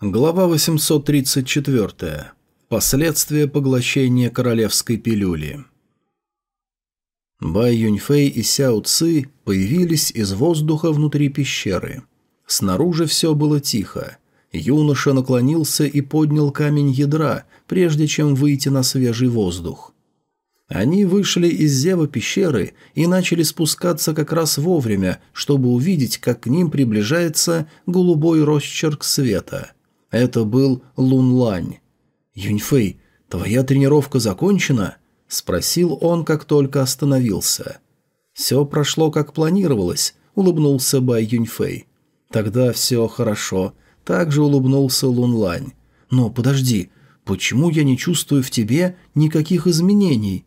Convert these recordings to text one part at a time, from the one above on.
Глава 834. Последствия поглощения королевской пилюли. Бай Юньфэй и Сяо Ци появились из воздуха внутри пещеры. Снаружи все было тихо. Юноша наклонился и поднял камень ядра, прежде чем выйти на свежий воздух. Они вышли из зева пещеры и начали спускаться как раз вовремя, чтобы увидеть, как к ним приближается голубой росчерк света – это был Лун Лань. «Юньфэй, твоя тренировка закончена?» – спросил он, как только остановился. «Все прошло, как планировалось», – улыбнулся Бай Юньфэй. «Тогда все хорошо», – также улыбнулся Лун Лань. «Но подожди, почему я не чувствую в тебе никаких изменений?»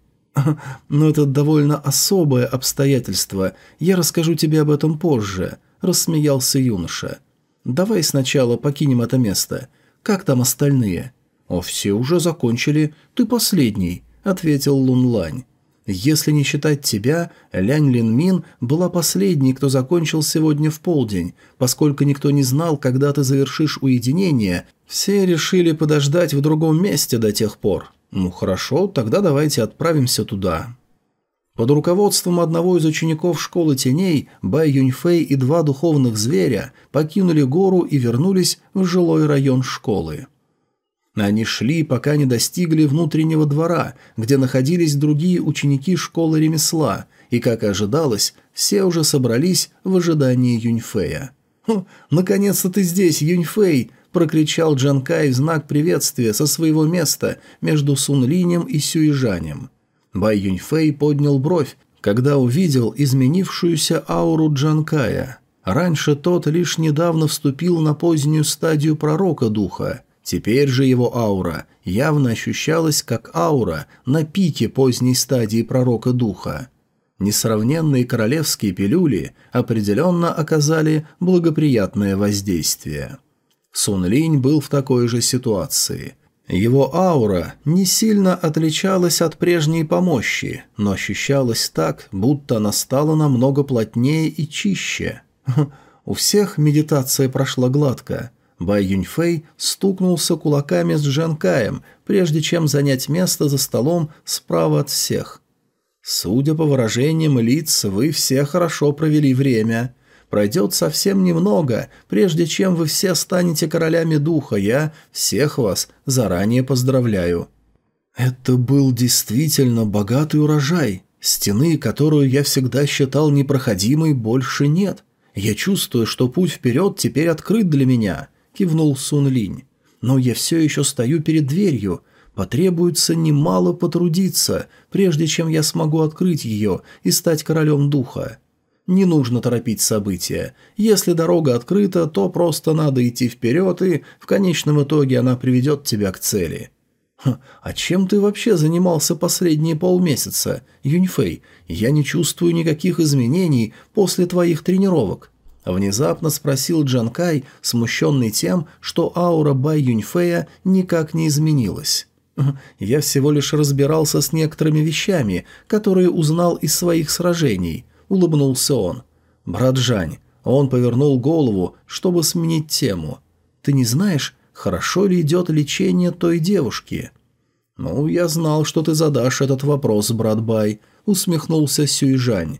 «Но это довольно особое обстоятельство, я расскажу тебе об этом позже», – рассмеялся юноша. Давай сначала покинем это место. Как там остальные?» «О, все уже закончили. Ты последний», — ответил Лун Лань. «Если не считать тебя, Лянь Лин Мин была последней, кто закончил сегодня в полдень. Поскольку никто не знал, когда ты завершишь уединение, все решили подождать в другом месте до тех пор. Ну хорошо, тогда давайте отправимся туда». Под руководством одного из учеников школы теней Бай Юньфэй и два духовных зверя покинули гору и вернулись в жилой район школы. Они шли, пока не достигли внутреннего двора, где находились другие ученики школы ремесла, и, как и ожидалось, все уже собрались в ожидании Юньфэя. «Наконец-то ты здесь, Юньфэй!» – прокричал Джанкай в знак приветствия со своего места между Сунлинем и Сюижанем. Бай Юньфэй поднял бровь, когда увидел изменившуюся ауру Джанкая. Раньше тот лишь недавно вступил на позднюю стадию пророка духа. Теперь же его аура явно ощущалась как аура на пике поздней стадии пророка духа. Несравненные королевские пилюли определенно оказали благоприятное воздействие. Сун Линь был в такой же ситуации – его аура не сильно отличалась от прежней помощи, но ощущалась так, будто она стала намного плотнее и чище. У всех медитация прошла гладко. Бай Юньфэй стукнулся кулаками с Джанкаем, прежде чем занять место за столом справа от всех. «Судя по выражениям лиц, вы все хорошо провели время. Пройдет совсем немного, прежде чем вы все станете королями духа. Я всех вас заранее поздравляю». Это был действительно богатый урожай. Стены, которую я всегда считал непроходимой, больше нет. Я чувствую, что путь вперед теперь открыт для меня, кивнул Сун Линь. Но я все еще стою перед дверью. Потребуется немало потрудиться, прежде чем я смогу открыть ее и стать королем духа. Не нужно торопить события. Если дорога открыта, то просто надо идти вперед, и в конечном итоге она приведет тебя к цели. «А чем ты вообще занимался последние полмесяца, Юньфэй? Я не чувствую никаких изменений после твоих тренировок». Внезапно спросил Джанкай, смущенный тем, что аура Бай Юньфэя никак не изменилась. «Я всего лишь разбирался с некоторыми вещами, которые узнал из своих сражений улыбнулся он. «Брат Жань». Он повернул голову, чтобы сменить тему. «Ты не знаешь, хорошо ли идет лечение той девушки?» «Ну, я знал, что ты задашь этот вопрос, брат Бай», — усмехнулся Сюйжань.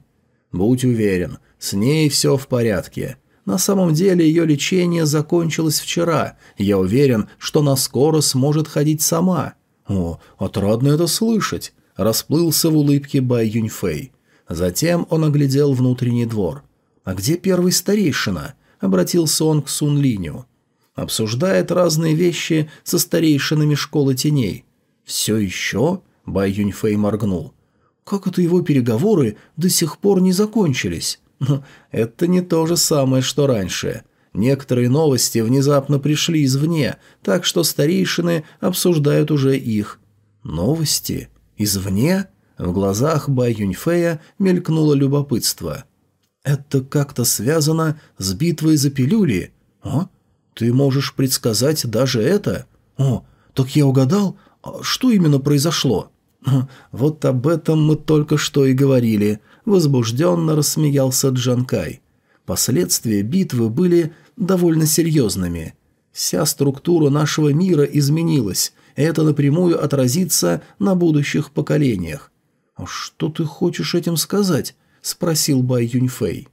«Будь уверен, с ней все в порядке. На самом деле ее лечение закончилось вчера. Я уверен, что она скоро сможет ходить сама». «О, отрадно это слышать», — расплылся в улыбке Бай Юньфэй. Затем он оглядел внутренний двор. «А где первый старейшина?» – обратился он к Сун Линю. «Обсуждает разные вещи со старейшинами школы теней». «Все еще?» – Бай Юньфэй моргнул. «Как это его переговоры до сих пор не закончились?» «Но это не то же самое, что раньше. Некоторые новости внезапно пришли извне, так что старейшины обсуждают уже их». «Новости? Извне?» В глазах Бай Юньфея мелькнуло любопытство. «Это как-то связано с битвой за пилюли? А? Ты можешь предсказать даже это? О, так я угадал? А что именно произошло?» «Вот об этом мы только что и говорили», — возбужденно рассмеялся Джанкай. Последствия битвы были довольно серьезными. Вся структура нашего мира изменилась, и это напрямую отразится на будущих поколениях. «А что ты хочешь этим сказать?» – спросил Бай Юньфэй.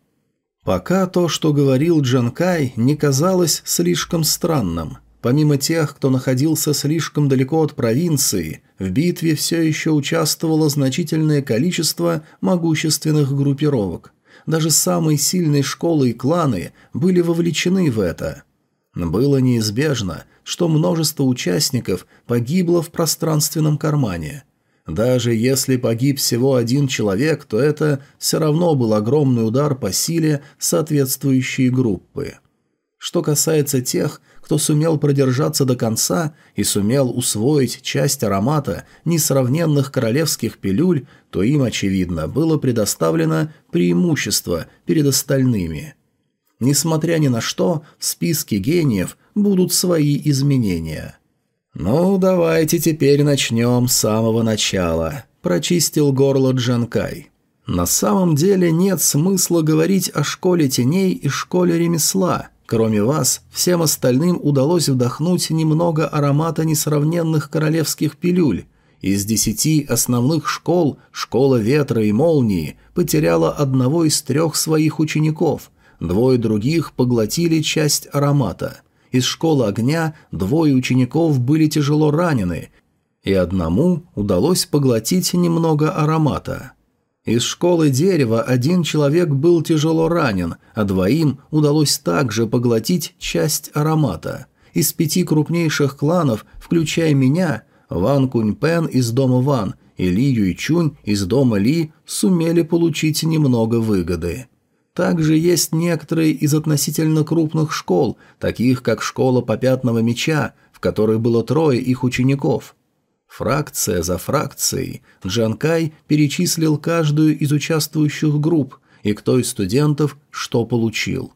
Пока то, что говорил Джан Кай, не казалось слишком странным. Помимо тех, кто находился слишком далеко от провинции, в битве все еще участвовало значительное количество могущественных группировок. Даже самые сильные школы и кланы были вовлечены в это. Было неизбежно, что множество участников погибло в пространственном кармане. Даже если погиб всего один человек, то это все равно был огромный удар по силе соответствующей группы. Что касается тех, кто сумел продержаться до конца и сумел усвоить часть аромата несравненных королевских пилюль, то им, очевидно, было предоставлено преимущество перед остальными. Несмотря ни на что, в списке гениев будут свои изменения. «Ну, давайте теперь начнем с самого начала», – прочистил горло Джанкай. «На самом деле нет смысла говорить о школе теней и школе ремесла – Кроме вас, всем остальным удалось вдохнуть немного аромата несравненных королевских пилюль. Из десяти основных школ школа ветра и молнии потеряла одного из трех своих учеников, двое других поглотили часть аромата. Из школы огня двое учеников были тяжело ранены, и одному удалось поглотить немного аромата. Из школы дерева один человек был тяжело ранен, а двоим удалось также поглотить часть аромата. Из пяти крупнейших кланов, включая меня, Ван Куньпен из дома Ван и Ли Юйчунь из дома Ли сумели получить немного выгоды. Также есть некоторые из относительно крупных школ, таких как школа попятного меча, в которой было трое их учеников – Фракция за фракцией Джанкай перечислил каждую из участвующих групп и кто из студентов что получил.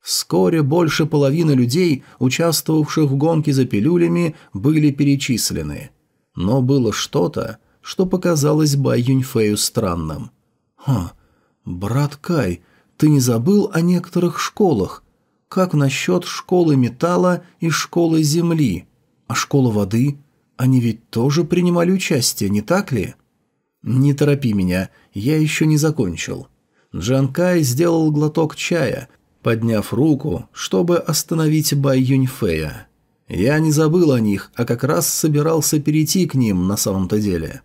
Вскоре больше половины людей, участвовавших в гонке за пилюлями, были перечислены. Но было что-то, что показалось Бай Юньфею странным. «Ха, брат Кай, ты не забыл о некоторых школах? Как насчет школы металла и школы земли? А школа воды? Они ведь тоже принимали участие, не так ли? Не торопи меня, я еще не закончил. Джан Кай сделал глоток чая, подняв руку, чтобы остановить Бай Юньфея. Я не забыл о них, а как раз собирался перейти к ним на самом-то деле.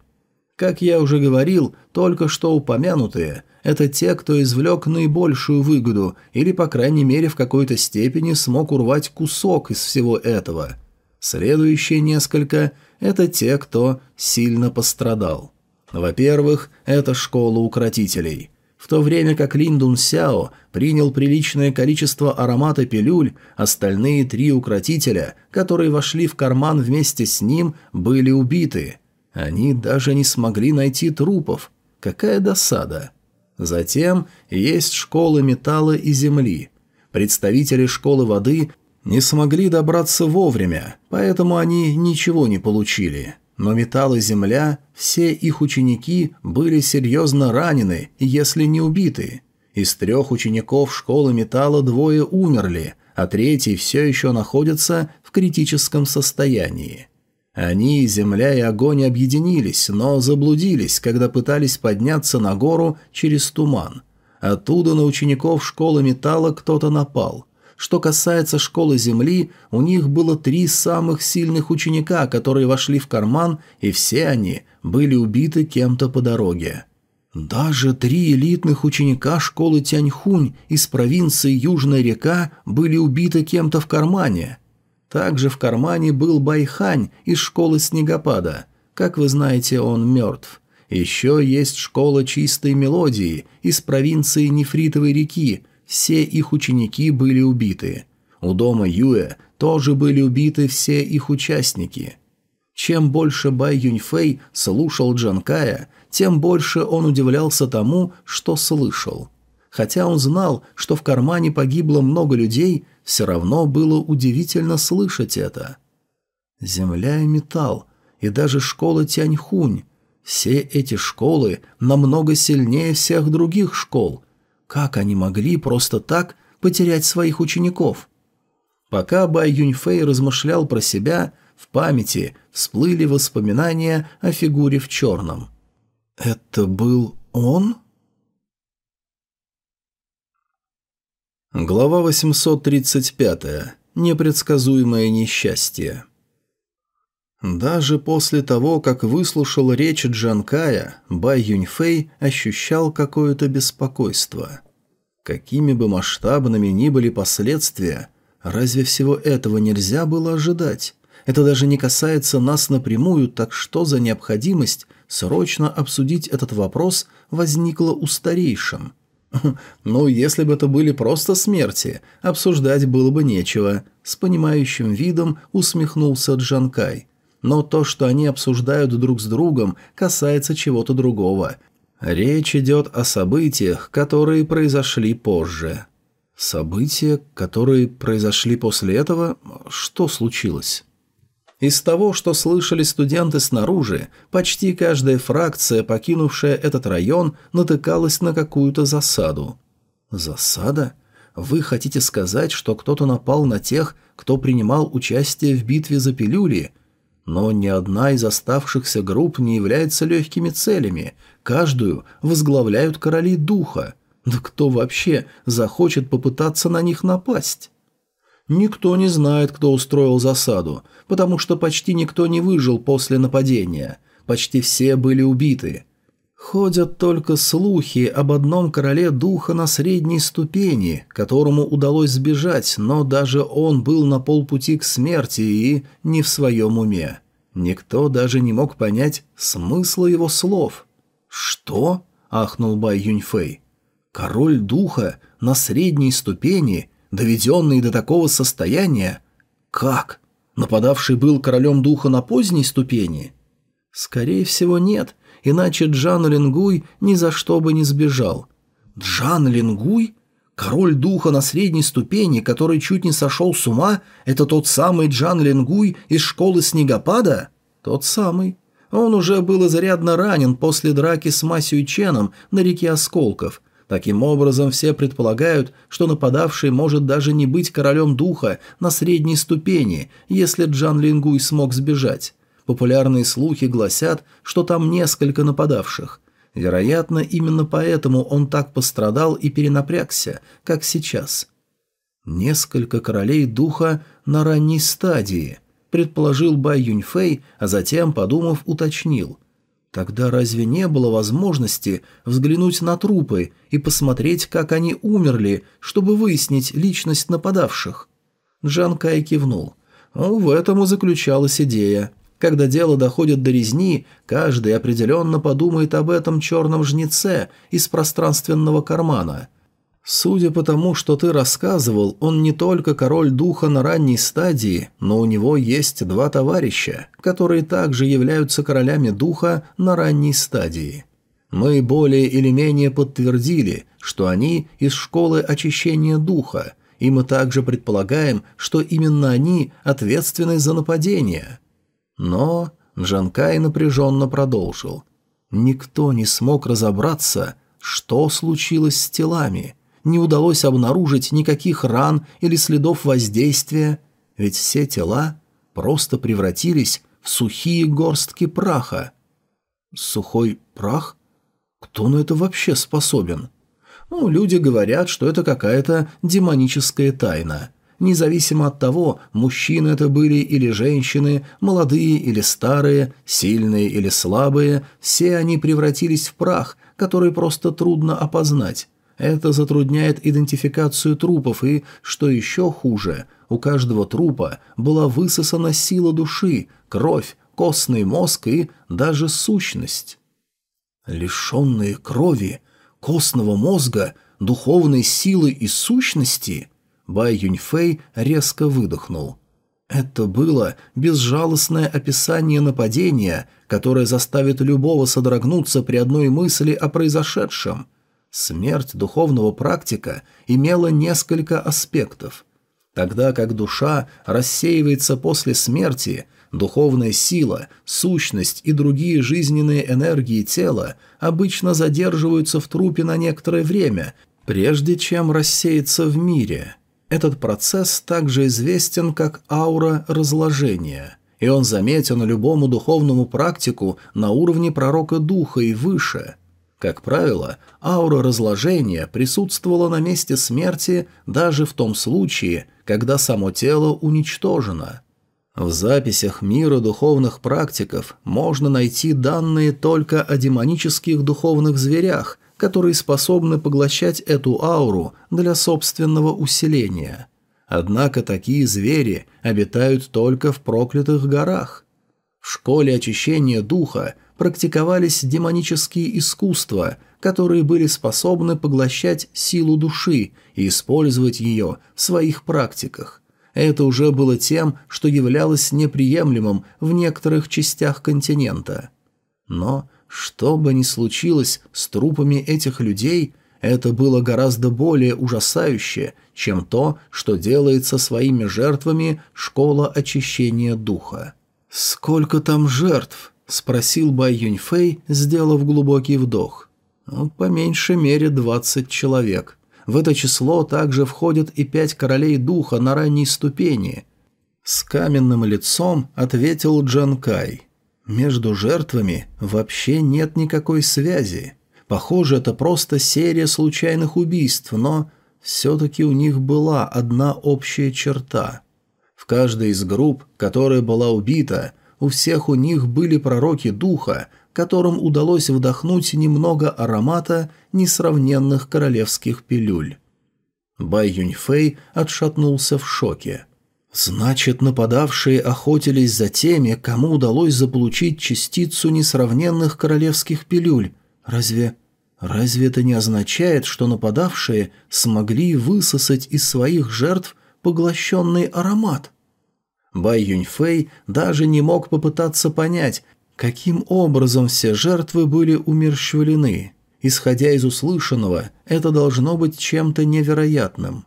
Как я уже говорил, только что упомянутые – это те, кто извлек наибольшую выгоду или, по крайней мере, в какой-то степени смог урвать кусок из всего этого. Следующие несколько это те, кто сильно пострадал. Во-первых, это школа укротителей. В то время как Линдун Сяо принял приличное количество аромата пилюль, остальные три укротителя, которые вошли в карман вместе с ним, были убиты. Они даже не смогли найти трупов. Какая досада. Затем есть школы металла и земли. Представители школы воды не смогли добраться вовремя, поэтому они ничего не получили. Но металл и земля, все их ученики были серьезно ранены, если не убиты. Из трех учеников школы металла двое умерли, а третий все еще находится в критическом состоянии. Они, земля и огонь объединились, но заблудились, когда пытались подняться на гору через туман. Оттуда на учеников школы металла кто-то напал. Что касается школы Земли, у них было три самых сильных ученика, которые вошли в карман, и все они были убиты кем-то по дороге. Даже три элитных ученика школы Тяньхунь из провинции Южная река были убиты кем-то в кармане. Также в кармане был Байхань из школы Снегопада. Как вы знаете, он мертв. Еще есть школа чистой мелодии из провинции Нефритовой реки, все их ученики были убиты. У дома Юэ тоже были убиты все их участники. Чем больше Бай Юньфэй слушал Джанкая, тем больше он удивлялся тому, что слышал. Хотя он знал, что в кармане погибло много людей, все равно было удивительно слышать это. Земля и металл, и даже школа Тяньхунь. Все эти школы намного сильнее всех других школ, как они могли просто так потерять своих учеников? Пока Бай Юньфэй размышлял про себя, в памяти всплыли воспоминания о фигуре в черном. «Это был он?» Глава 835. Непредсказуемое несчастье. Даже после того, как выслушал речь Джанкая, Бай Юньфэй ощущал какое-то беспокойство. Какими бы масштабными ни были последствия, разве всего этого нельзя было ожидать? Это даже не касается нас напрямую, так что за необходимость срочно обсудить этот вопрос возникла у старейшин – «Ну, если бы это были просто смерти, обсуждать было бы нечего», — с понимающим видом усмехнулся Джанкай. «Но то, что они обсуждают друг с другом, касается чего-то другого. Речь идет о событиях, которые произошли позже». «События, которые произошли после этого? Что случилось?» Из того, что слышали студенты снаружи, почти каждая фракция, покинувшая этот район, натыкалась на какую-то засаду. Засада? Вы хотите сказать, что кто-то напал на тех, кто принимал участие в битве за пилюли? Но ни одна из оставшихся групп не является легкими целями. Каждую возглавляют короли духа. Да кто вообще захочет попытаться на них напасть? Никто не знает, кто устроил засаду, потому что почти никто не выжил после нападения. Почти все были убиты. Ходят только слухи об одном короле духа на средней ступени, которому удалось сбежать, но даже он был на полпути к смерти и не в своем уме. Никто даже не мог понять смысла его слов. «Что?» – ахнул Бай Юньфэй. «Король духа на средней ступени – доведенный до такого состояния? Как? Нападавший был королем духа на поздней ступени? Скорее всего, нет, иначе Джан Лингуй ни за что бы не сбежал. Джан Лингуй? Король духа на средней ступени, который чуть не сошел с ума, это тот самый Джан Лингуй из школы снегопада? Тот самый. Он уже был изрядно ранен после драки с Масью Ченом на реке Осколков – Таким образом, все предполагают, что нападавший может даже не быть королем духа на средней ступени, если Джан Лингуй смог сбежать. Популярные слухи гласят, что там несколько нападавших. Вероятно, именно поэтому он так пострадал и перенапрягся, как сейчас. Несколько королей духа на ранней стадии, предположил Бай Юньфэй, а затем, подумав, уточнил – Тогда разве не было возможности взглянуть на трупы и посмотреть, как они умерли, чтобы выяснить личность нападавших? Джан Кай кивнул. Ну, в этом и заключалась идея. Когда дело доходит до резни, каждый определенно подумает об этом черном жнеце из пространственного кармана – Судя по тому, что ты рассказывал, он не только король духа на ранней стадии, но у него есть два товарища, которые также являются королями духа на ранней стадии. Мы более или менее подтвердили, что они из школы очищения духа, и мы также предполагаем, что именно они ответственны за нападение. Но Джанкай напряженно продолжил. Никто не смог разобраться, что случилось с телами – не удалось обнаружить никаких ран или следов воздействия, ведь все тела просто превратились в сухие горстки праха. Сухой прах? Кто на это вообще способен? Ну, люди говорят, что это какая-то демоническая тайна. Независимо от того, мужчины это были или женщины, молодые или старые, сильные или слабые, все они превратились в прах, который просто трудно опознать. Это затрудняет идентификацию трупов и, что еще хуже, у каждого трупа была высосана сила души, кровь, костный мозг и даже сущность. Лишенные крови, костного мозга, духовной силы и сущности, Бай Юньфэй резко выдохнул. Это было безжалостное описание нападения, которое заставит любого содрогнуться при одной мысли о произошедшем – Смерть духовного практика имела несколько аспектов. Тогда как душа рассеивается после смерти, духовная сила, сущность и другие жизненные энергии тела обычно задерживаются в трупе на некоторое время, прежде чем рассеяться в мире. Этот процесс также известен как аура разложения, и он заметен любому духовному практику на уровне пророка духа и выше. Как правило, аура разложения присутствовала на месте смерти даже в том случае, когда само тело уничтожено. В записях мира духовных практиков можно найти данные только о демонических духовных зверях – которые способны поглощать эту ауру для собственного усиления. Однако такие звери обитают только в проклятых горах. В школе очищения духа практиковались демонические искусства, которые были способны поглощать силу души и использовать ее в своих практиках. Это уже было тем, что являлось неприемлемым в некоторых частях континента. Но что бы ни случилось с трупами этих людей, это было гораздо более ужасающе, чем то, что делает со своими жертвами школа очищения духа. «Сколько там жертв?» – спросил Бай Юньфэй, сделав глубокий вдох. «Ну, по меньшей мере двадцать человек. В это число также входят и пять королей духа на ранней ступени». С каменным лицом ответил Джан Кай – между жертвами вообще нет никакой связи. Похоже, это просто серия случайных убийств, но все-таки у них была одна общая черта. В каждой из групп, которая была убита, у всех у них были пророки духа, которым удалось вдохнуть немного аромата несравненных королевских пилюль. Бай Юньфэй отшатнулся в шоке. Значит, нападавшие охотились за теми, кому удалось заполучить частицу несравненных королевских пилюль. Разве... Разве это не означает, что нападавшие смогли высосать из своих жертв поглощенный аромат? Бай Юньфэй даже не мог попытаться понять, каким образом все жертвы были умерщвлены. Исходя из услышанного, это должно быть чем-то невероятным.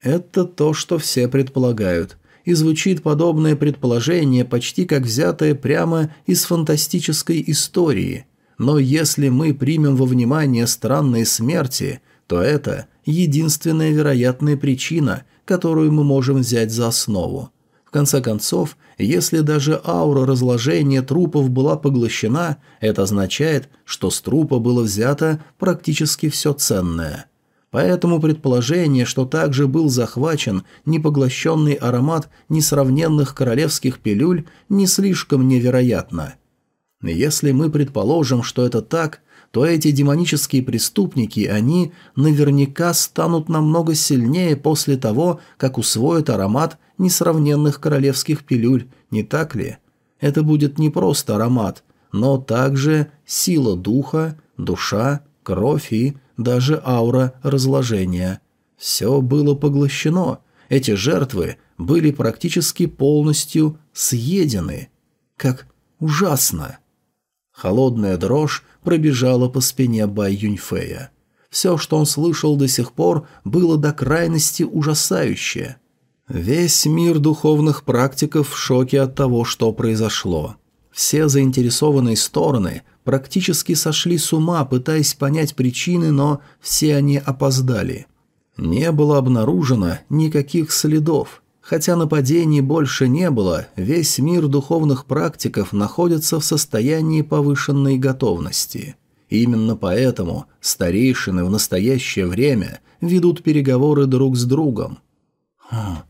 Это то, что все предполагают. И звучит подобное предположение почти как взятое прямо из фантастической истории. Но если мы примем во внимание странные смерти, то это единственная вероятная причина, которую мы можем взять за основу. В конце концов, если даже аура разложения трупов была поглощена, это означает, что с трупа было взято практически все ценное – Поэтому предположение, что также был захвачен непоглощенный аромат несравненных королевских пилюль, не слишком невероятно. Если мы предположим, что это так, то эти демонические преступники, они наверняка станут намного сильнее после того, как усвоят аромат несравненных королевских пилюль, не так ли? Это будет не просто аромат, но также сила духа, душа, кровь и даже аура разложения. Все было поглощено. Эти жертвы были практически полностью съедены. Как ужасно! Холодная дрожь пробежала по спине Бай Юньфея. Все, что он слышал до сих пор, было до крайности ужасающее. Весь мир духовных практиков в шоке от того, что произошло. Все заинтересованные стороны практически сошли с ума, пытаясь понять причины, но все они опоздали. Не было обнаружено никаких следов. Хотя нападений больше не было, весь мир духовных практиков находится в состоянии повышенной готовности. Именно поэтому старейшины в настоящее время ведут переговоры друг с другом. Хм,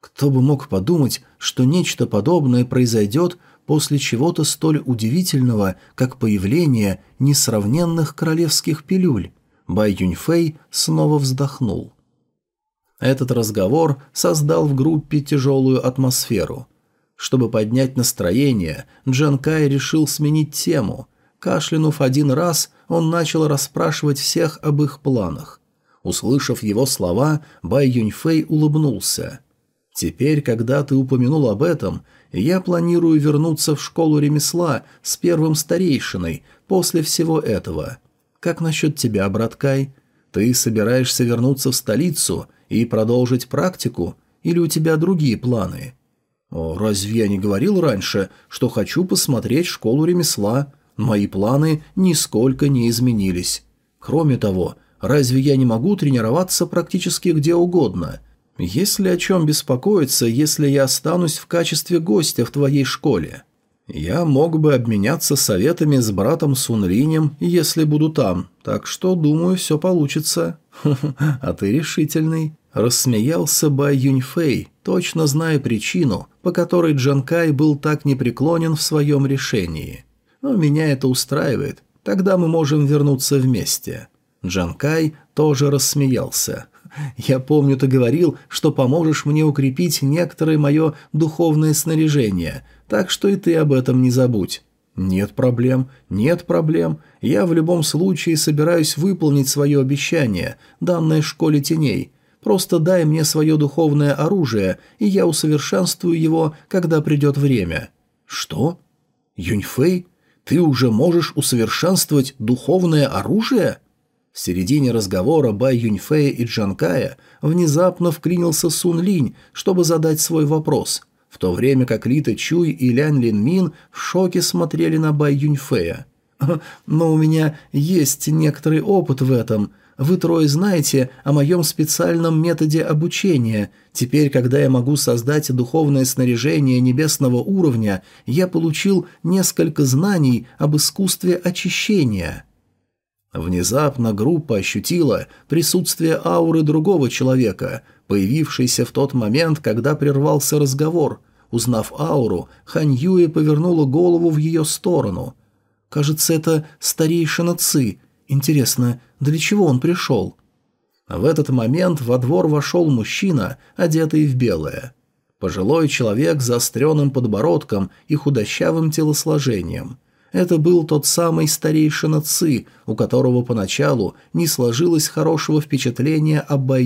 кто бы мог подумать, что нечто подобное произойдет после чего-то столь удивительного, как появление несравненных королевских пилюль, Бай Юньфэй снова вздохнул. Этот разговор создал в группе тяжелую атмосферу. Чтобы поднять настроение, Джан Кай решил сменить тему. Кашлянув один раз, он начал расспрашивать всех об их планах. Услышав его слова, Бай Юньфэй улыбнулся. «Теперь, когда ты упомянул об этом, я планирую вернуться в школу ремесла с первым старейшиной после всего этого. Как насчет тебя, брат Кай? Ты собираешься вернуться в столицу и продолжить практику, или у тебя другие планы? Разве я не говорил раньше, что хочу посмотреть школу ремесла? Мои планы нисколько не изменились. Кроме того, разве я не могу тренироваться практически где угодно? Есть ли о чем беспокоиться, если я останусь в качестве гостя в твоей школе? Я мог бы обменяться советами с братом Сунлинем, если буду там, так что, думаю, все получится. А ты решительный. Рассмеялся Бай Юньфэй, точно зная причину, по которой Джанкай был так непреклонен в своем решении. Но меня это устраивает, тогда мы можем вернуться вместе. Джанкай тоже рассмеялся. Я помню, ты говорил, что поможешь мне укрепить некоторое мое духовное снаряжение, так что и ты об этом не забудь». «Нет проблем, нет проблем. Я в любом случае собираюсь выполнить свое обещание, данное школе теней. Просто дай мне свое духовное оружие, и я усовершенствую его, когда придет время». «Что? Юньфэй, ты уже можешь усовершенствовать духовное оружие?» В середине разговора Бай Юньфея и Джанкая внезапно вклинился Сун Линь, чтобы задать свой вопрос, в то время как Лита Чуй и Лян Лин Мин в шоке смотрели на Бай Юньфея. «Но у меня есть некоторый опыт в этом. Вы трое знаете о моем специальном методе обучения. Теперь, когда я могу создать духовное снаряжение небесного уровня, я получил несколько знаний об искусстве очищения». Внезапно группа ощутила присутствие ауры другого человека, появившейся в тот момент, когда прервался разговор. Узнав ауру, Хань Юэ повернула голову в ее сторону. «Кажется, это старейшина Ци. Интересно, для чего он пришел?» В этот момент во двор вошел мужчина, одетый в белое. Пожилой человек с заостренным подбородком и худощавым телосложением – это был тот самый старейшина Ци, у которого поначалу не сложилось хорошего впечатления о Бай.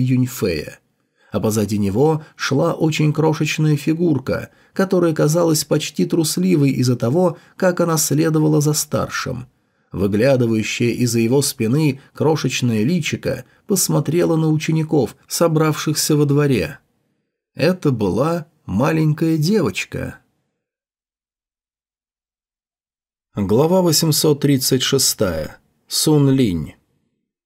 А позади него шла очень крошечная фигурка, которая казалась почти трусливой из-за того, как она следовала за старшим. Выглядывающая из-за его спины крошечное личико посмотрела на учеников, собравшихся во дворе. Это была маленькая девочка. Глава 836. Сун Линь.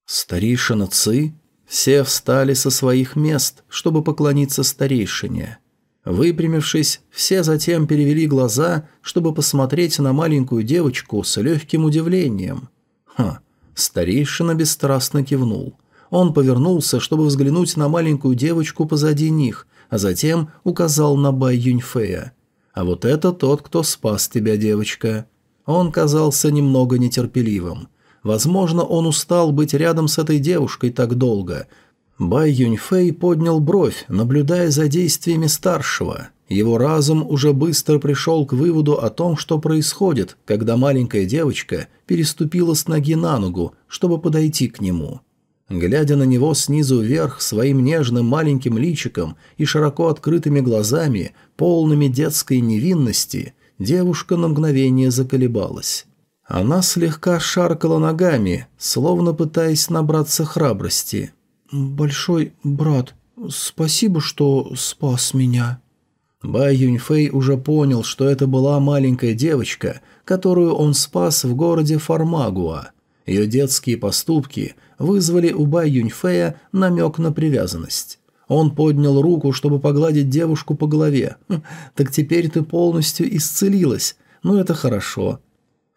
Старейшина Ци? Все встали со своих мест, чтобы поклониться старейшине. Выпрямившись, все затем перевели глаза, чтобы посмотреть на маленькую девочку с легким удивлением. Ха, старейшина бесстрастно кивнул. Он повернулся, чтобы взглянуть на маленькую девочку позади них, а затем указал на Бай Юньфея. «А вот это тот, кто спас тебя, девочка». Он казался немного нетерпеливым. Возможно, он устал быть рядом с этой девушкой так долго. Бай Юньфэй поднял бровь, наблюдая за действиями старшего. Его разум уже быстро пришел к выводу о том, что происходит, когда маленькая девочка переступила с ноги на ногу, чтобы подойти к нему. Глядя на него снизу вверх своим нежным маленьким личиком и широко открытыми глазами, полными детской невинности, Девушка на мгновение заколебалась. Она слегка шаркала ногами, словно пытаясь набраться храбрости. «Большой брат, спасибо, что спас меня». Бай Юньфэй уже понял, что это была маленькая девочка, которую он спас в городе Фармагуа. Ее детские поступки вызвали у Бай Юньфэя намек на привязанность. Он поднял руку, чтобы погладить девушку по голове. «Хм, «Так теперь ты полностью исцелилась. Ну, это хорошо».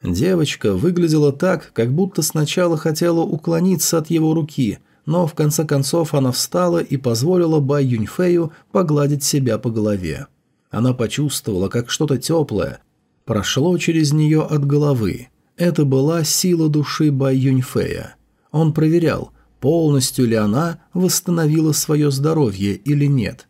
Девочка выглядела так, как будто сначала хотела уклониться от его руки, но в конце концов она встала и позволила Бай Юньфею погладить себя по голове. Она почувствовала, как что-то теплое прошло через нее от головы. Это была сила души Бай Юньфея. Он проверял, полностью ли она восстановила свое здоровье или нет.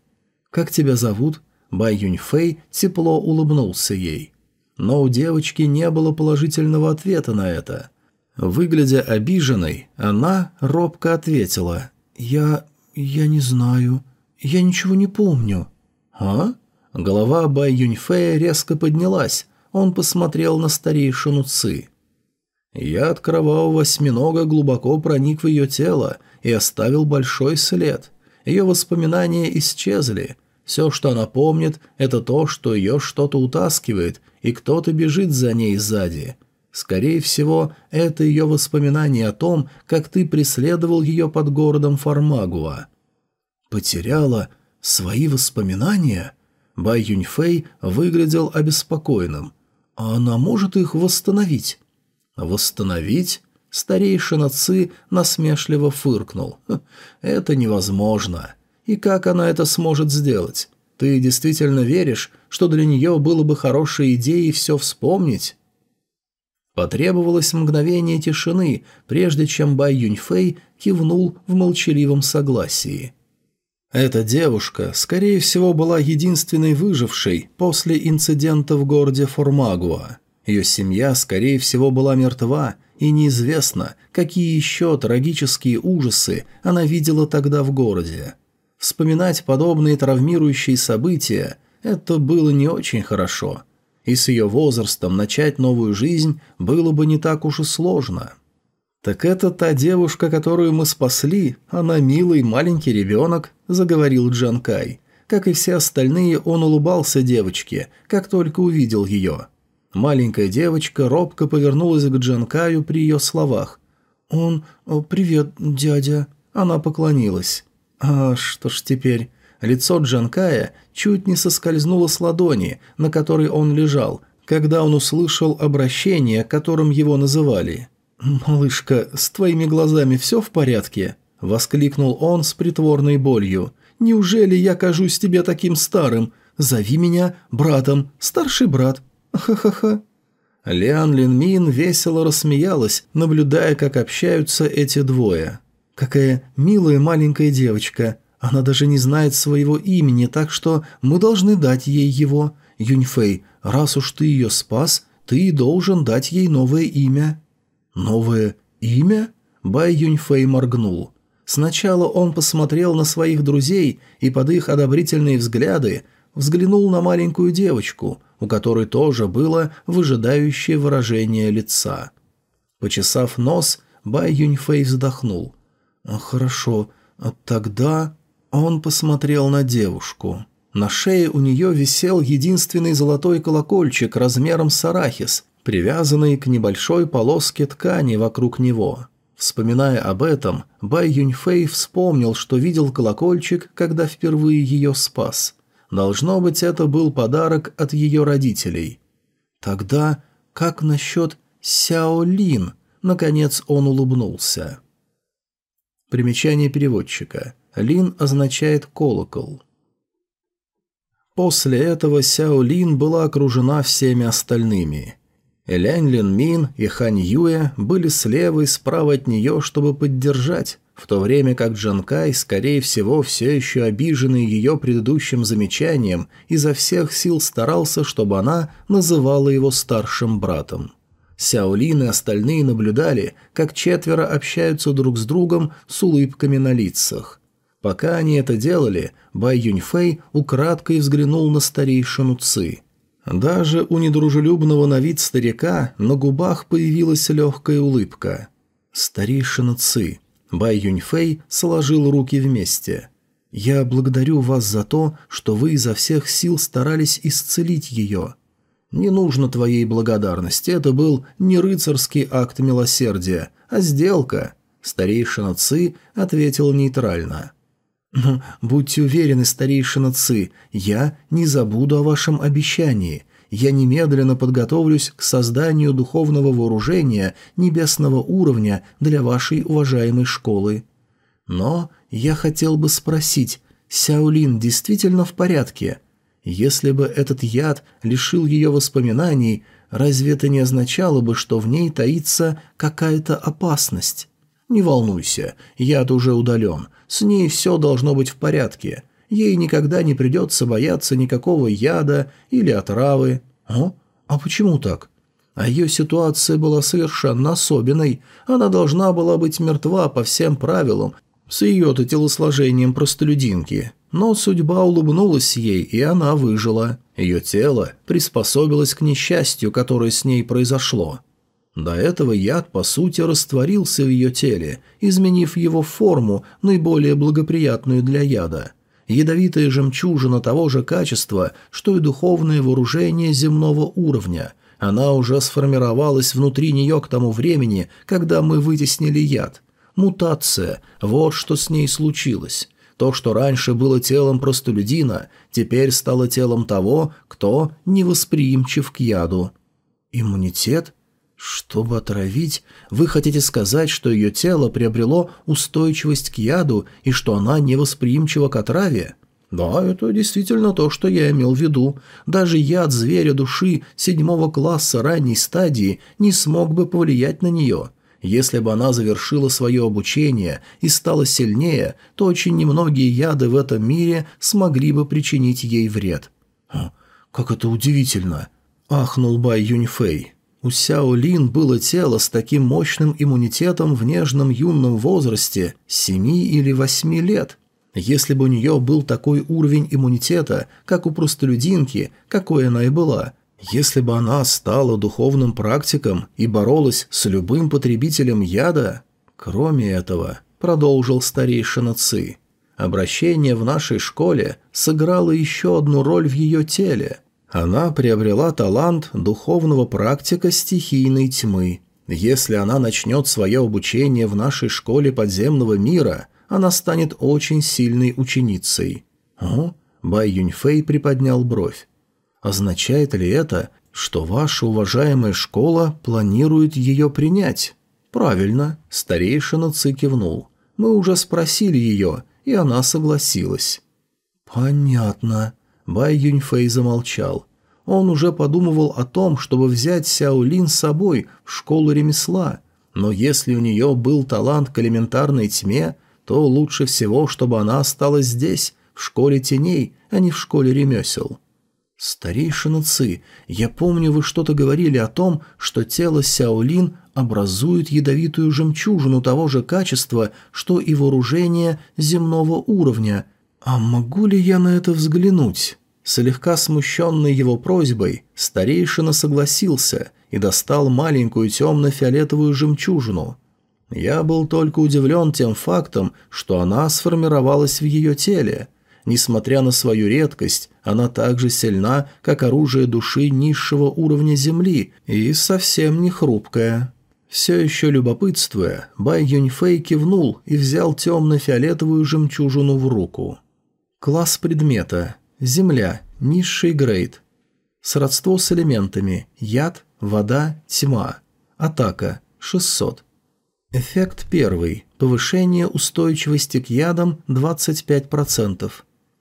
«Как тебя зовут?» Бай Юньфэй тепло улыбнулся ей. Но у девочки не было положительного ответа на это. Выглядя обиженной, она робко ответила. «Я... я не знаю. Я ничего не помню». «А?» Голова Бай Юньфэя резко поднялась. Он посмотрел на старейшину Ци. Яд кровавого осьминога глубоко проник в ее тело и оставил большой след. Ее воспоминания исчезли. Все, что она помнит, это то, что ее что-то утаскивает, и кто-то бежит за ней сзади. Скорее всего, это ее воспоминания о том, как ты преследовал ее под городом Фармагуа. Потеряла «Свои воспоминания?» Бай Юньфэй выглядел обеспокоенным. «А она может их восстановить?» «Восстановить?» Старейшина Ци насмешливо фыркнул. «Хм, «Это невозможно. И как она это сможет сделать? Ты действительно веришь, что для нее было бы хорошей идеей все вспомнить?» Потребовалось мгновение тишины, прежде чем Бай Юньфэй кивнул в молчаливом согласии. Эта девушка, скорее всего, была единственной выжившей после инцидента в городе Формагуа. Ее семья, скорее всего, была мертва, и неизвестно, какие еще трагические ужасы она видела тогда в городе. Вспоминать подобные травмирующие события – это было не очень хорошо. И с ее возрастом начать новую жизнь было бы не так уж и сложно. «Так это та девушка, которую мы спасли, она милый маленький ребенок», – заговорил Джанкай. Как и все остальные, он улыбался девочке, как только увидел ее – Маленькая девочка робко повернулась к Джанкаю при ее словах. «Он... Привет, дядя». Она поклонилась. «А что ж теперь?» Лицо Джанкая чуть не соскользнуло с ладони, на которой он лежал, когда он услышал обращение, которым его называли. «Малышка, с твоими глазами все в порядке?» – воскликнул он с притворной болью. «Неужели я кажусь тебе таким старым? Зови меня братом, старший брат, Ха-ха-ха. Лиан Линмин весело рассмеялась, наблюдая, как общаются эти двое. «Какая милая маленькая девочка. Она даже не знает своего имени, так что мы должны дать ей его. Юньфэй, раз уж ты ее спас, ты должен дать ей новое имя». «Новое имя?» Бай Юньфэй моргнул. Сначала он посмотрел на своих друзей и под их одобрительные взгляды взглянул на маленькую девочку, у которой тоже было выжидающее выражение лица. Почесав нос, Бай Юньфэй вздохнул. «А, «Хорошо, а тогда...» Он посмотрел на девушку. На шее у нее висел единственный золотой колокольчик размером с арахис, привязанный к небольшой полоске ткани вокруг него. Вспоминая об этом, Бай Юньфэй вспомнил, что видел колокольчик, когда впервые ее спас. Должно быть, это был подарок от ее родителей. Тогда как насчет Сяо Лин? Наконец он улыбнулся. Примечание переводчика. Лин означает «колокол». После этого Сяо Лин была окружена всеми остальными. Лянь Лин Мин и Хань Юэ были слева и справа от нее, чтобы поддержать, в то время как Джанкай, скорее всего, все еще обиженный ее предыдущим замечанием, изо всех сил старался, чтобы она называла его старшим братом. Сяолин и остальные наблюдали, как четверо общаются друг с другом с улыбками на лицах. Пока они это делали, Бай Юньфэй украдкой взглянул на старейшину Ци. Даже у недружелюбного на вид старика на губах появилась легкая улыбка. «Старейшина Ци, Бай Юньфэй сложил руки вместе. «Я благодарю вас за то, что вы изо всех сил старались исцелить ее. Не нужно твоей благодарности, это был не рыцарский акт милосердия, а сделка», — старейшина Ци ответил нейтрально. «Но будьте уверены, старейшина Ци, я не забуду о вашем обещании я немедленно подготовлюсь к созданию духовного вооружения небесного уровня для вашей уважаемой школы. Но я хотел бы спросить, Сяолин действительно в порядке? Если бы этот яд лишил ее воспоминаний, разве это не означало бы, что в ней таится какая-то опасность? Не волнуйся, яд уже удален, с ней все должно быть в порядке. Ей никогда не придется бояться никакого яда или отравы. А? А почему так? А ее ситуация была совершенно особенной. Она должна была быть мертва по всем правилам, с ее-то телосложением простолюдинки. Но судьба улыбнулась ей, и она выжила. Ее тело приспособилось к несчастью, которое с ней произошло. До этого яд, по сути, растворился в ее теле, изменив его форму, наиболее благоприятную для яда – ядовитая жемчужина того же качества, что и духовное вооружение земного уровня. Она уже сформировалась внутри нее к тому времени, когда мы вытеснили яд. Мутация – вот что с ней случилось. То, что раньше было телом простолюдина, теперь стало телом того, кто невосприимчив к яду. Иммунитет? Чтобы отравить, вы хотите сказать, что ее тело приобрело устойчивость к яду и что она невосприимчива к отраве? Да, это действительно то, что я имел в виду. Даже яд зверя души седьмого класса ранней стадии не смог бы повлиять на нее. Если бы она завершила свое обучение и стала сильнее, то очень немногие яды в этом мире смогли бы причинить ей вред. «Как это удивительно!» – ахнул Бай Юньфэй. У Сяо Лин было тело с таким мощным иммунитетом в нежном юном возрасте – семи или восьми лет. Если бы у нее был такой уровень иммунитета, как у простолюдинки, какой она и была – если бы она стала духовным практиком и боролась с любым потребителем яда... Кроме этого, продолжил старейшина Ци, обращение в нашей школе сыграло еще одну роль в ее теле. Она приобрела талант духовного практика стихийной тьмы. Если она начнет свое обучение в нашей школе подземного мира, она станет очень сильной ученицей. О, Бай Юньфэй приподнял бровь. Означает ли это, что ваша уважаемая школа планирует ее принять? Правильно, старейшина Ци кивнул. Мы уже спросили ее, и она согласилась. Понятно. Бай Юньфэй замолчал. Он уже подумывал о том, чтобы взять Сяо Лин с собой в школу ремесла, но если у нее был талант к элементарной тьме, то лучше всего, чтобы она осталась здесь, в школе теней, а не в школе ремесел. «Старейшина Ци, я помню, вы что-то говорили о том, что тело Сяолин образует ядовитую жемчужину того же качества, что и вооружение земного уровня. А могу ли я на это взглянуть?» Слегка смущенный его просьбой, старейшина согласился и достал маленькую темно-фиолетовую жемчужину. Я был только удивлен тем фактом, что она сформировалась в ее теле – Несмотря на свою редкость, она так же сильна, как оружие души низшего уровня Земли и совсем не хрупкая. Все еще любопытствуя, Бай Юньфэй кивнул и взял темно-фиолетовую жемчужину в руку. Класс предмета. Земля. Низший грейд. Сродство с элементами. Яд, вода, тьма. Атака. 600. Эффект первый. Повышение устойчивости к ядам 25%.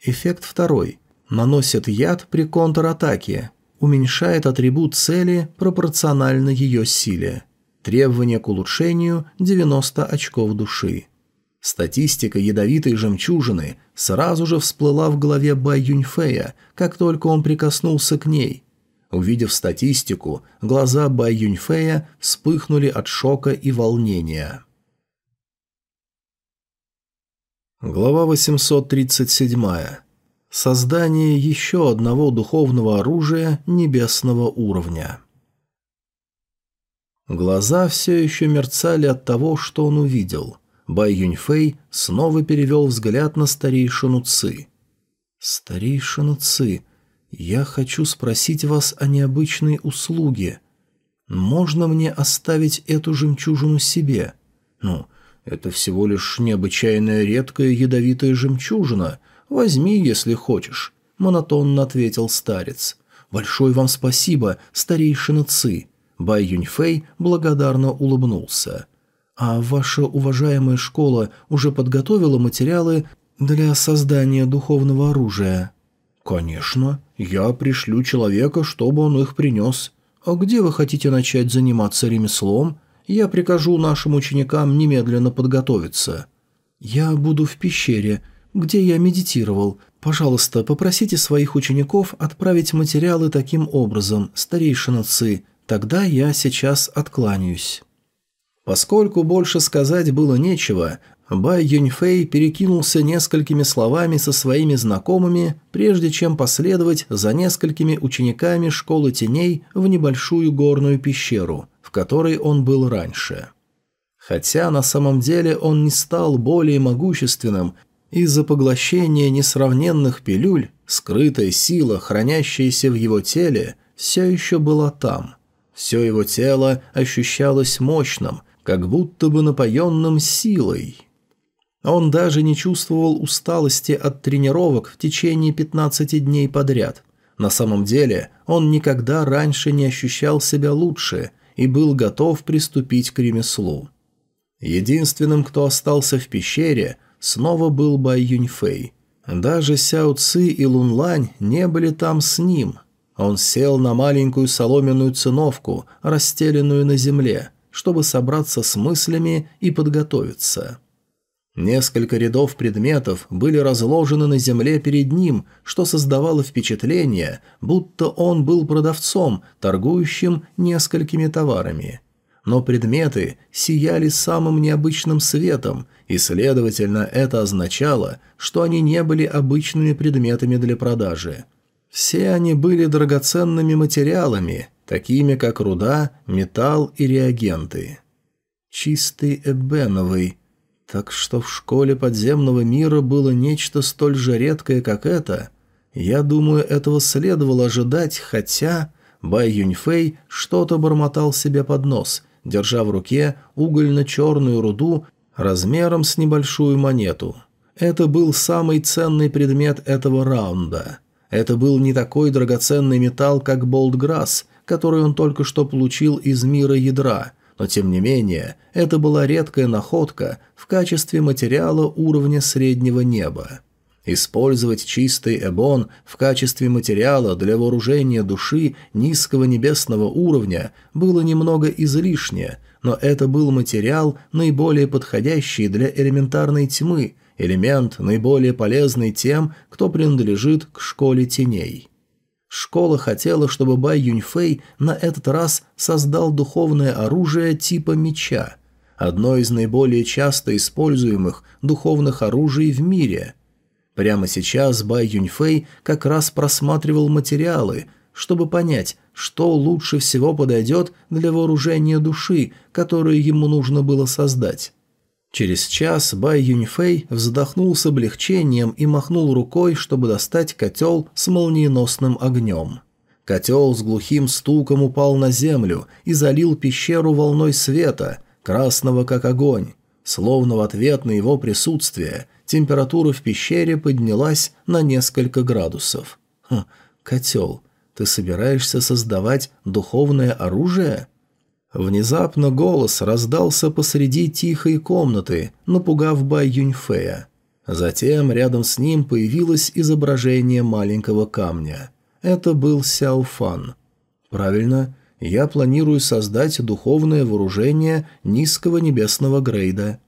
Эффект второй. Наносит яд при контратаке. Уменьшает атрибут цели пропорционально ее силе. Требование к улучшению – 90 очков души. Статистика ядовитой жемчужины сразу же всплыла в голове Бай Юньфея, как только он прикоснулся к ней. Увидев статистику, глаза Бай Юньфея вспыхнули от шока и волнения. Глава 837. Создание еще одного духовного оружия небесного уровня. Глаза все еще мерцали от того, что он увидел. Бай Юньфэй снова перевел взгляд на старейшину Ци. «Старейшина Ци, я хочу спросить вас о необычной услуге. Можно мне оставить эту жемчужину себе? Ну, это всего лишь необычайная редкая ядовитая жемчужина. Возьми, если хочешь», — монотонно ответил старец. «Большое вам спасибо, старейшина Ци». Бай Юньфэй благодарно улыбнулся. «А ваша уважаемая школа уже подготовила материалы для создания духовного оружия?» «Конечно. Я пришлю человека, чтобы он их принес. А где вы хотите начать заниматься ремеслом?» Я прикажу нашим ученикам немедленно подготовиться. Я буду в пещере, где я медитировал. Пожалуйста, попросите своих учеников отправить материалы таким образом, старейшина Ци. Тогда я сейчас откланяюсь». Поскольку больше сказать было нечего, Бай Юньфэй перекинулся несколькими словами со своими знакомыми, прежде чем последовать за несколькими учениками школы теней в небольшую горную пещеру – которой он был раньше. Хотя на самом деле он не стал более могущественным из-за поглощения несравненных пилюль, скрытая сила, хранящаяся в его теле, все еще была там. Все его тело ощущалось мощным, как будто бы напоенным силой. Он даже не чувствовал усталости от тренировок в течение 15 дней подряд. На самом деле он никогда раньше не ощущал себя лучше и был готов приступить к ремеслу. Единственным, кто остался в пещере, снова был Бай Юньфэй. Даже Сяо Ци и Лун Лань не были там с ним. Он сел на маленькую соломенную циновку, расстеленную на земле, чтобы собраться с мыслями и подготовиться. Несколько рядов предметов были разложены на земле перед ним, что создавало впечатление, будто он был продавцом, торгующим несколькими товарами. Но предметы сияли самым необычным светом, и, следовательно, это означало, что они не были обычными предметами для продажи. Все они были драгоценными материалами, такими как руда, металл и реагенты. Чистый эбеновый – так что в школе подземного мира было нечто столь же редкое, как это. Я думаю, этого следовало ожидать, хотя... Бай Юньфэй что-то бормотал себе под нос, держа в руке угольно-черную руду размером с небольшую монету. Это был самый ценный предмет этого раунда. Это был не такой драгоценный металл, как болтграсс, который он только что получил из мира ядра – но тем не менее это была редкая находка в качестве материала уровня среднего неба. Использовать чистый эбон в качестве материала для вооружения души низкого небесного уровня было немного излишне, но это был материал, наиболее подходящий для элементарной тьмы, элемент, наиболее полезный тем, кто принадлежит к школе теней. Школа хотела, чтобы Бай Юньфэй на этот раз создал духовное оружие типа меча, одно из наиболее часто используемых духовных оружий в мире. Прямо сейчас Бай Юньфэй как раз просматривал материалы, чтобы понять, что лучше всего подойдет для вооружения души, которое ему нужно было создать. Через час Бай Юньфэй вздохнул с облегчением и махнул рукой, чтобы достать котел с молниеносным огнем. Котел с глухим стуком упал на землю и залил пещеру волной света, красного как огонь. Словно в ответ на его присутствие температура в пещере поднялась на несколько градусов. «Хм, котел, ты собираешься создавать духовное оружие?» Внезапно голос раздался посреди тихой комнаты, напугав Бай Юньфея. Затем рядом с ним появилось изображение маленького камня. Это был Сяофан. «Правильно, я планирую создать духовное вооружение низкого небесного грейда».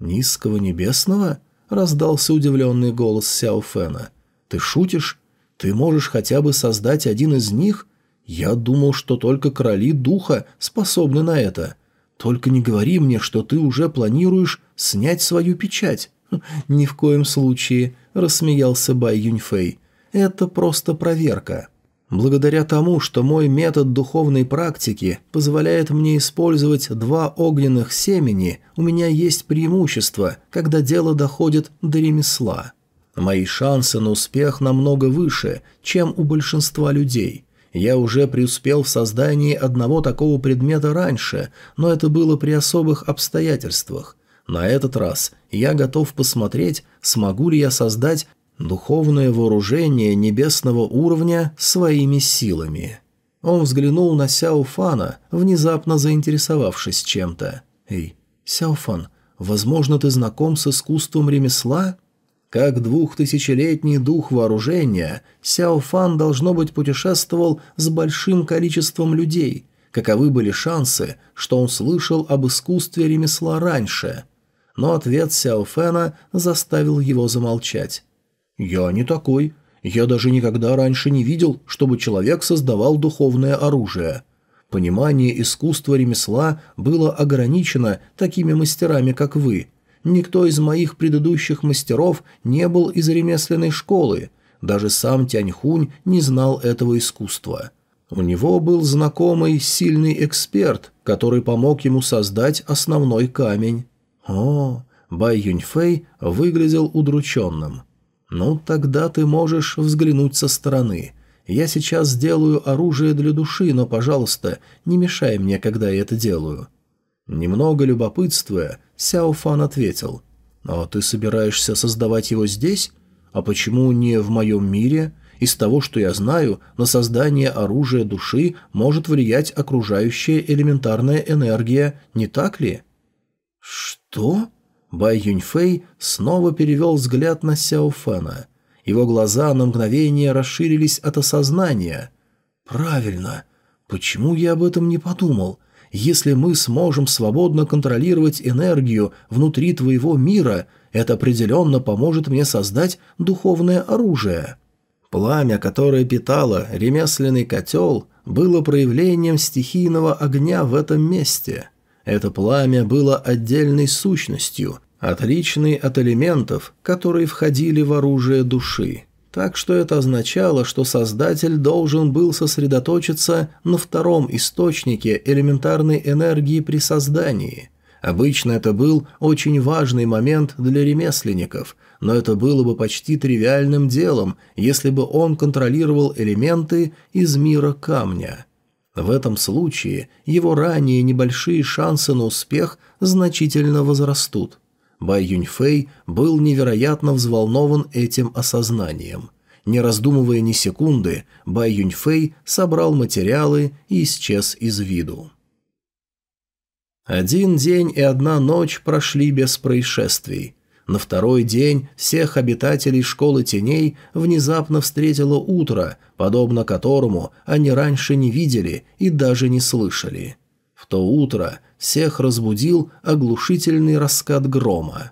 «Низкого небесного?» – раздался удивленный голос Сяофена. «Ты шутишь? Ты можешь хотя бы создать один из них?» «Я думал, что только короли духа способны на это. Только не говори мне, что ты уже планируешь снять свою печать». «Хм, «Ни в коем случае», – рассмеялся Бай Юньфэй. «Это просто проверка». Благодаря тому, что мой метод духовной практики позволяет мне использовать два огненных семени, у меня есть преимущество, когда дело доходит до ремесла. Мои шансы на успех намного выше, чем у большинства людей. Я уже преуспел в создании одного такого предмета раньше, но это было при особых обстоятельствах. На этот раз я готов посмотреть, смогу ли я создать духовное вооружение небесного уровня своими силами. Он взглянул на Сяофана, внезапно заинтересовавшись чем-то. «Эй, Сяофан, возможно, ты знаком с искусством ремесла?» Как двухтысячелетний дух вооружения, Сяо Фан, должно быть, путешествовал с большим количеством людей. Каковы были шансы, что он слышал об искусстве ремесла раньше? Но ответ Сяо Фэна заставил его замолчать. «Я не такой. Я даже никогда раньше не видел, чтобы человек создавал духовное оружие». Понимание искусства ремесла было ограничено такими мастерами, как вы – Никто из моих предыдущих мастеров не был из ремесленной школы, даже сам Тяньхунь не знал этого искусства. У него был знакомый сильный эксперт, который помог ему создать основной камень. О, Бай Юньфэй выглядел удрученным. «Ну, тогда ты можешь взглянуть со стороны. Я сейчас сделаю оружие для души, но, пожалуйста, не мешай мне, когда я это делаю». Немного любопытствуя, Сяо Фан ответил. «А ты собираешься создавать его здесь? А почему не в моем мире? Из того, что я знаю, на создание оружия души может влиять окружающая элементарная энергия, не так ли?» «Что?» Бай Юньфэй снова перевел взгляд на Сяо Фэна. Его глаза на мгновение расширились от осознания. «Правильно. Почему я об этом не подумал? Если мы сможем свободно контролировать энергию внутри твоего мира, это определенно поможет мне создать духовное оружие». Пламя, которое питало ремесленный котел, было проявлением стихийного огня в этом месте. Это пламя было отдельной сущностью, отличной от элементов, которые входили в оружие души. Так что это означало, что Создатель должен был сосредоточиться на втором источнике элементарной энергии при создании. Обычно это был очень важный момент для ремесленников, но это было бы почти тривиальным делом, если бы он контролировал элементы из мира камня. В этом случае его ранее небольшие шансы на успех значительно возрастут. Бай Юньфэй был невероятно взволнован этим осознанием. Не раздумывая ни секунды, Бай Юньфэй собрал материалы и исчез из виду. Один день и одна ночь прошли без происшествий. На второй день всех обитателей Школы Теней внезапно встретило утро, подобно которому они раньше не видели и даже не слышали. В то утро всех разбудил оглушительный раскат грома.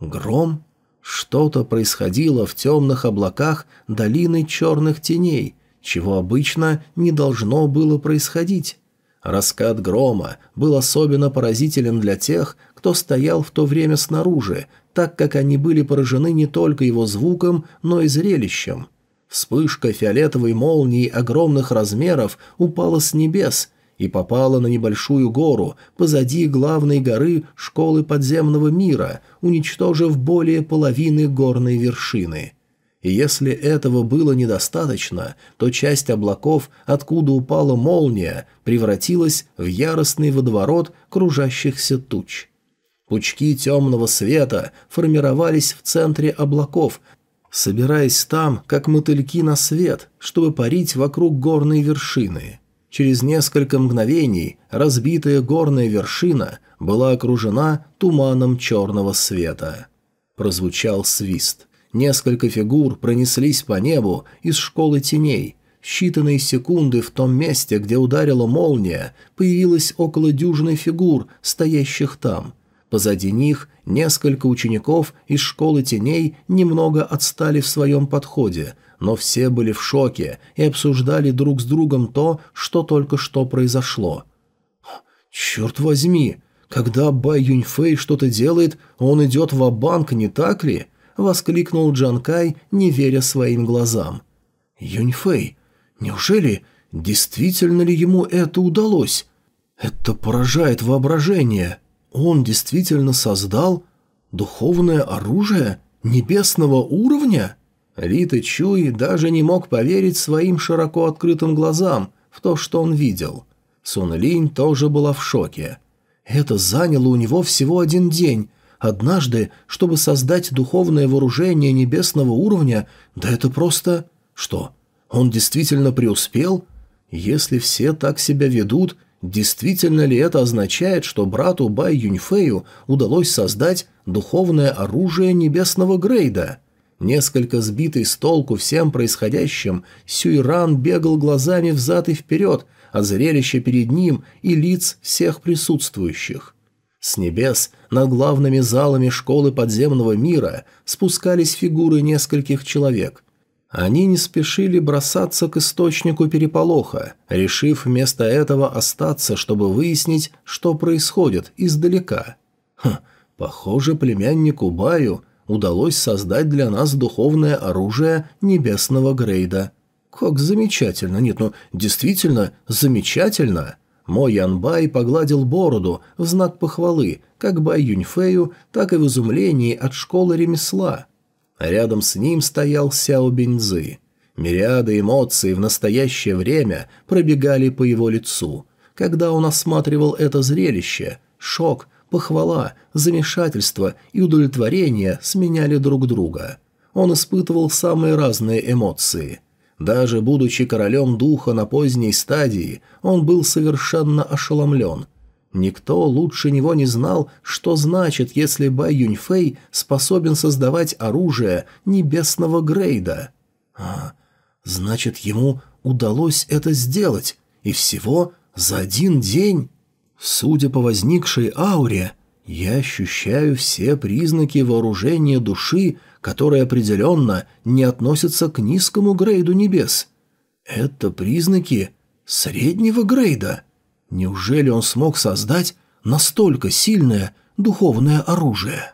Гром? Что-то происходило в темных облаках долины черных теней, чего обычно не должно было происходить. Раскат грома был особенно поразителен для тех, кто стоял в то время снаружи, так как они были поражены не только его звуком, но и зрелищем. Вспышка фиолетовой молнии огромных размеров упала с небес и попала на небольшую гору позади главной горы школы подземного мира, уничтожив более половины горной вершины. И если этого было недостаточно, то часть облаков, откуда упала молния, превратилась в яростный водоворот кружащихся туч. Пучки темного света формировались в центре облаков, собираясь там, как мотыльки на свет, чтобы парить вокруг горной вершины. Через несколько мгновений разбитая горная вершина была окружена туманом черного света. Прозвучал свист. Несколько фигур пронеслись по небу из школы теней. считанные секунды в том месте, где ударила молния, появилось около дюжины фигур, стоящих там. Позади них несколько учеников из школы теней немного отстали в своем подходе, но все были в шоке и обсуждали друг с другом то, что только что произошло. «Черт возьми! Когда Бай Юньфэй что-то делает, он идет в банк не так ли?» — воскликнул Джан Кай, не веря своим глазам. «Юньфэй, неужели действительно ли ему это удалось? Это поражает воображение. Он действительно создал духовное оружие небесного уровня?» Рита Чуй даже не мог поверить своим широко открытым глазам в то, что он видел. Сун Линь тоже была в шоке. Это заняло у него всего один день. Однажды, чтобы создать духовное вооружение небесного уровня, да это просто... Что, он действительно преуспел? Если все так себя ведут, действительно ли это означает, что брату Бай Юньфею удалось создать духовное оружие небесного грейда? Несколько сбитый с толку всем происходящим, Сюйран бегал глазами взад и вперед от зрелища перед ним и лиц всех присутствующих. С небес над главными залами школы подземного мира спускались фигуры нескольких человек. Они не спешили бросаться к источнику переполоха, решив вместо этого остаться, чтобы выяснить, что происходит издалека. Хм, похоже, племяннику Баю – удалось создать для нас духовное оружие небесного грейда. Как замечательно, нет, ну действительно замечательно. Мой Янбай погладил бороду в знак похвалы, как Бай Юньфею, так и в изумлении от школы ремесла. Рядом с ним стоял Сяо Бензы. Мириады эмоций в настоящее время пробегали по его лицу. Когда он осматривал это зрелище, шок, Похвала, замешательство и удовлетворение сменяли друг друга. Он испытывал самые разные эмоции. Даже будучи королем духа на поздней стадии, он был совершенно ошеломлен. Никто лучше него не знал, что значит, если Бай Юньфэй способен создавать оружие небесного грейда. А, значит, ему удалось это сделать, и всего за один день? Судя по возникшей ауре, я ощущаю все признаки вооружения души, которые определенно не относятся к низкому грейду небес. Это признаки среднего грейда. Неужели он смог создать настолько сильное духовное оружие?